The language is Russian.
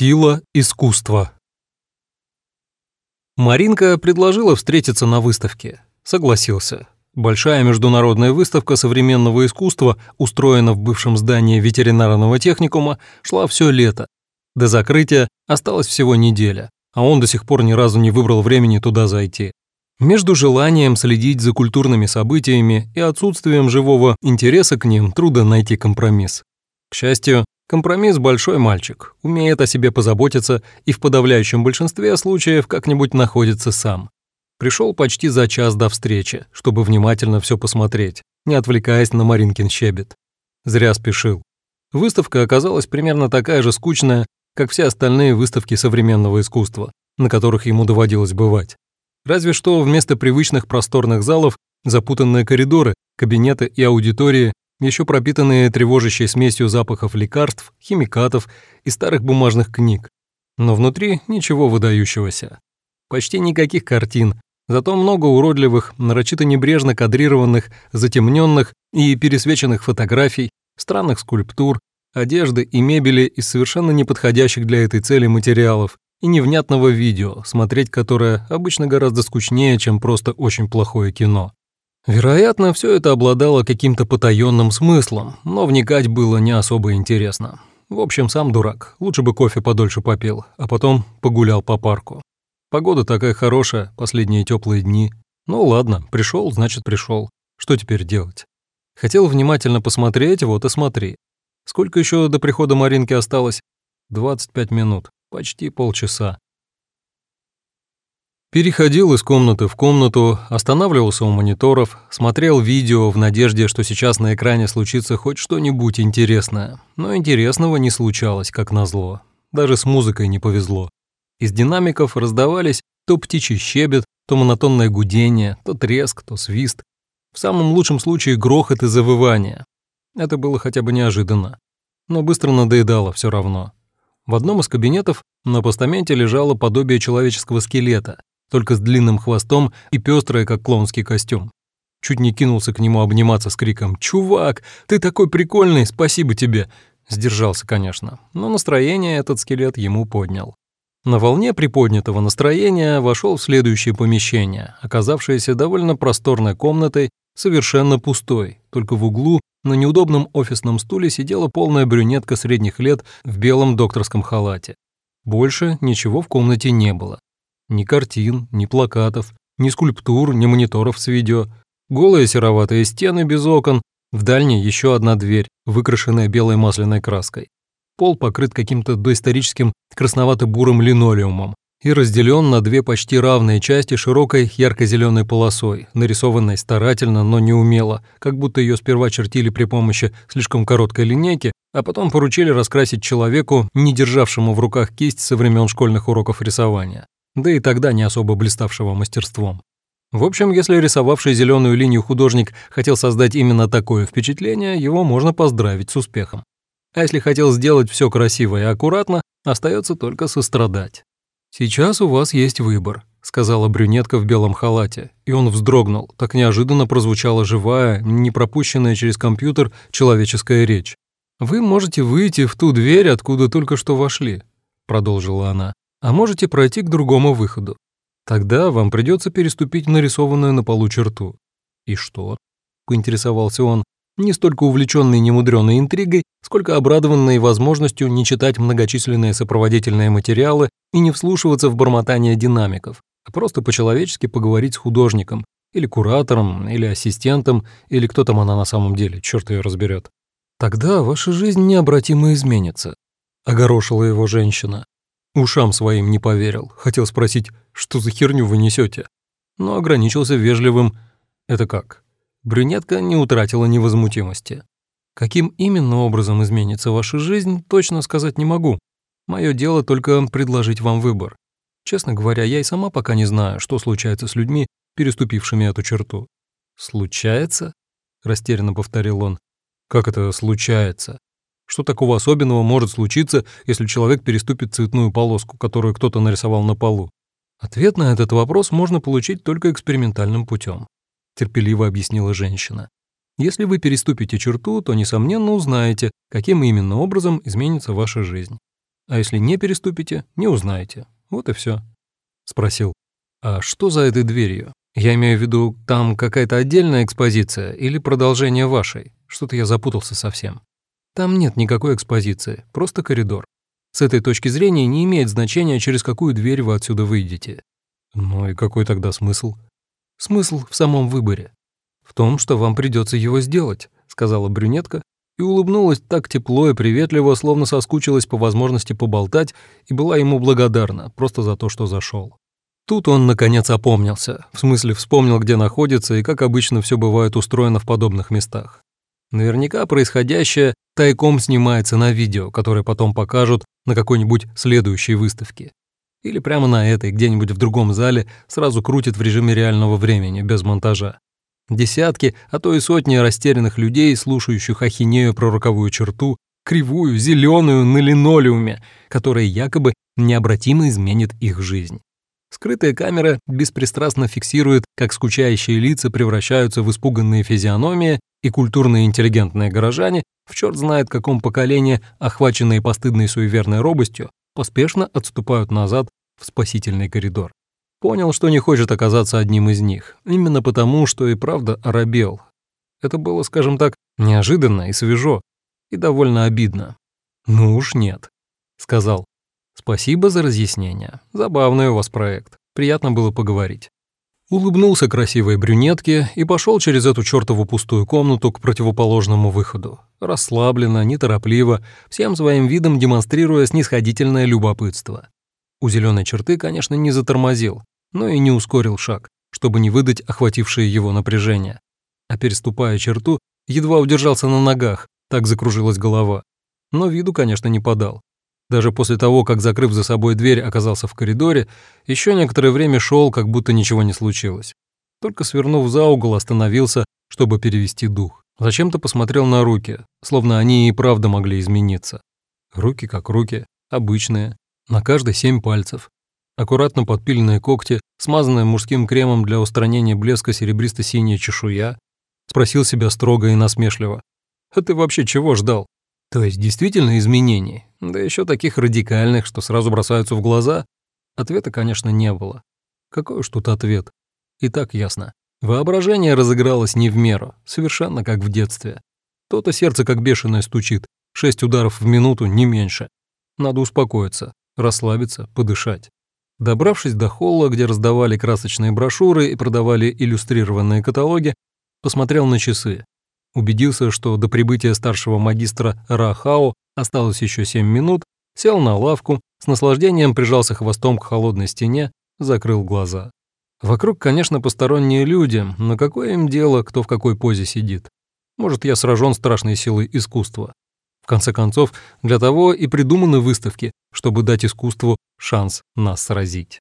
Сила искусства. Маринка предложила встретиться на выставке. Согласился. Большая международная выставка современного искусства, устроена в бывшем здании ветеринарного техникума, шла все лето. До закрытия осталась всего неделя, а он до сих пор ни разу не выбрал времени туда зайти. Между желанием следить за культурными событиями и отсутствием живого интереса к ним трудно найти компромисс. К счастью, Компромисс – большой мальчик, умеет о себе позаботиться и в подавляющем большинстве случаев как-нибудь находится сам. Пришел почти за час до встречи, чтобы внимательно все посмотреть, не отвлекаясь на Маринкин щебет. Зря спешил. Выставка оказалась примерно такая же скучная, как все остальные выставки современного искусства, на которых ему доводилось бывать. Разве что вместо привычных просторных залов запутанные коридоры, кабинеты и аудитории еще пропитанные тревожащей смесью запахов лекарств, химикатов и старых бумажных книг. Но внутри ничего выдающегося. Почти никаких картин, зато много уродливых, нарочито небрежно кадрированных, затемненных и пересвеченных фотографий, странных скульптур, одежды и мебели из совершенно неподходящих для этой цели материалов и невнятного видео, смотреть которое обычно гораздо скучнее, чем просто очень плохое кино. Вероятно, все это обладало каким-то потаенным смыслом, но вникать было не особо интересно. В общем, сам дурак, лучше бы кофе подольше попил, а потом погулял по парку. Погода такая хорошая, последние теплые дни. Ну ладно, пришел, значит пришел. Что теперь делать? Хотел внимательно посмотреть, вот и смотри. Сколько еще до прихода Маринки осталось? 25 минут, почти полчаса. Переходил из комнаты в комнату, останавливался у мониторов, смотрел видео в надежде, что сейчас на экране случится хоть что-нибудь интересное. Но интересного не случалось, как назло. Даже с музыкой не повезло. Из динамиков раздавались то птичий щебет, то монотонное гудение, то треск, то свист. В самом лучшем случае грохот и завывание. Это было хотя бы неожиданно. Но быстро надоедало все равно. В одном из кабинетов на постаменте лежало подобие человеческого скелета, только с длинным хвостом и пестрое, как клоунский костюм. Чуть не кинулся к нему обниматься с криком «Чувак, ты такой прикольный, спасибо тебе!» Сдержался, конечно, но настроение этот скелет ему поднял. На волне приподнятого настроения вошел в следующее помещение, оказавшееся довольно просторной комнатой, совершенно пустой, только в углу на неудобном офисном стуле сидела полная брюнетка средних лет в белом докторском халате. Больше ничего в комнате не было. Ни картин, ни плакатов, ни скульптур, ни мониторов с видео. Голые сероватые стены без окон, в дальней еще одна дверь, выкрашенная белой масляной краской. Пол покрыт каким-то доисторическим красновато-бурым линолеумом и разделен на две почти равные части широкой ярко-зеленой полосой, нарисованной старательно, но неумело, как будто ее сперва чертили при помощи слишком короткой линейки, а потом поручили раскрасить человеку, не державшему в руках кисть со времен школьных уроков рисования да и тогда не особо блиставшего мастерством. В общем, если рисовавший зеленую линию художник хотел создать именно такое впечатление, его можно поздравить с успехом. А если хотел сделать все красиво и аккуратно, остается только сострадать. «Сейчас у вас есть выбор», — сказала брюнетка в белом халате, и он вздрогнул, так неожиданно прозвучала живая, не пропущенная через компьютер человеческая речь. «Вы можете выйти в ту дверь, откуда только что вошли», — продолжила она а можете пройти к другому выходу. Тогда вам придется переступить нарисованную на полу черту. И что? Поинтересовался он, не столько увлеченный немудреной интригой, сколько обрадованный возможностью не читать многочисленные сопроводительные материалы и не вслушиваться в бормотание динамиков, а просто по-человечески поговорить с художником, или куратором, или ассистентом, или кто там она на самом деле, черт ее разберет. Тогда ваша жизнь необратимо изменится, огорошила его женщина. Ушам своим не поверил. Хотел спросить, что за херню вы несете, но ограничился вежливым «это как?». Брюнетка не утратила невозмутимости. Каким именно образом изменится ваша жизнь, точно сказать не могу. Мое дело только предложить вам выбор. Честно говоря, я и сама пока не знаю, что случается с людьми, переступившими эту черту. «Случается?» – растерянно повторил он. «Как это случается?» Что такого особенного может случиться, если человек переступит цветную полоску, которую кто-то нарисовал на полу? Ответ на этот вопрос можно получить только экспериментальным путем, терпеливо объяснила женщина. Если вы переступите черту, то, несомненно, узнаете, каким именно образом изменится ваша жизнь. А если не переступите, не узнаете. Вот и все. Спросил. А что за этой дверью? Я имею в виду, там какая-то отдельная экспозиция или продолжение вашей? Что-то я запутался совсем. Там нет никакой экспозиции, просто коридор. С этой точки зрения не имеет значения, через какую дверь вы отсюда выйдете. Ну и какой тогда смысл? Смысл в самом выборе. В том, что вам придется его сделать, сказала брюнетка и улыбнулась так тепло и приветливо, словно соскучилась по возможности поболтать и была ему благодарна просто за то, что зашел. Тут он, наконец, опомнился, в смысле вспомнил, где находится и как обычно все бывает устроено в подобных местах. Наверняка происходящее тайком снимается на видео, которое потом покажут на какой-нибудь следующей выставке. Или прямо на этой, где-нибудь в другом зале, сразу крутит в режиме реального времени, без монтажа. Десятки, а то и сотни растерянных людей, слушающих ахинею про роковую черту, кривую, зеленую на линолеуме, которая якобы необратимо изменит их жизнь. Скрытая камера беспристрастно фиксирует, как скучающие лица превращаются в испуганные физиономии, и культурные интеллигентные горожане, в черт знает каком поколении, охваченные постыдной суеверной робостью, поспешно отступают назад в спасительный коридор. Понял, что не хочет оказаться одним из них, именно потому, что и правда оробел. Это было, скажем так, неожиданно и свежо, и довольно обидно. «Ну уж нет», — сказал, Спасибо за разъяснение. Забавный у вас проект. Приятно было поговорить. Улыбнулся красивой брюнетке и пошел через эту чертову пустую комнату к противоположному выходу. Расслабленно, неторопливо, всем своим видом демонстрируя снисходительное любопытство. У зеленой черты, конечно, не затормозил, но и не ускорил шаг, чтобы не выдать охватившее его напряжение. А переступая черту, едва удержался на ногах, так закружилась голова. Но виду, конечно, не подал. Даже после того, как, закрыв за собой дверь, оказался в коридоре, еще некоторое время шел, как будто ничего не случилось. Только свернув за угол, остановился, чтобы перевести дух. Зачем-то посмотрел на руки, словно они и правда могли измениться. Руки как руки, обычные, на каждой семь пальцев. Аккуратно подпиленные когти, смазанные мужским кремом для устранения блеска серебристо-синяя чешуя. Спросил себя строго и насмешливо. «А ты вообще чего ждал?» То есть действительно изменений, да еще таких радикальных, что сразу бросаются в глаза? Ответа, конечно, не было. Какой уж тут ответ? И так ясно. Воображение разыгралось не в меру, совершенно как в детстве. То-то сердце как бешеное стучит, шесть ударов в минуту, не меньше. Надо успокоиться, расслабиться, подышать. Добравшись до холла, где раздавали красочные брошюры и продавали иллюстрированные каталоги, посмотрел на часы. Убедился, что до прибытия старшего магистра Рахао осталось еще семь минут, сел на лавку, с наслаждением прижался хвостом к холодной стене, закрыл глаза. Вокруг, конечно, посторонние люди, но какое им дело, кто в какой позе сидит? Может, я сражен страшной силой искусства. В конце концов, для того и придуманы выставки, чтобы дать искусству шанс нас сразить.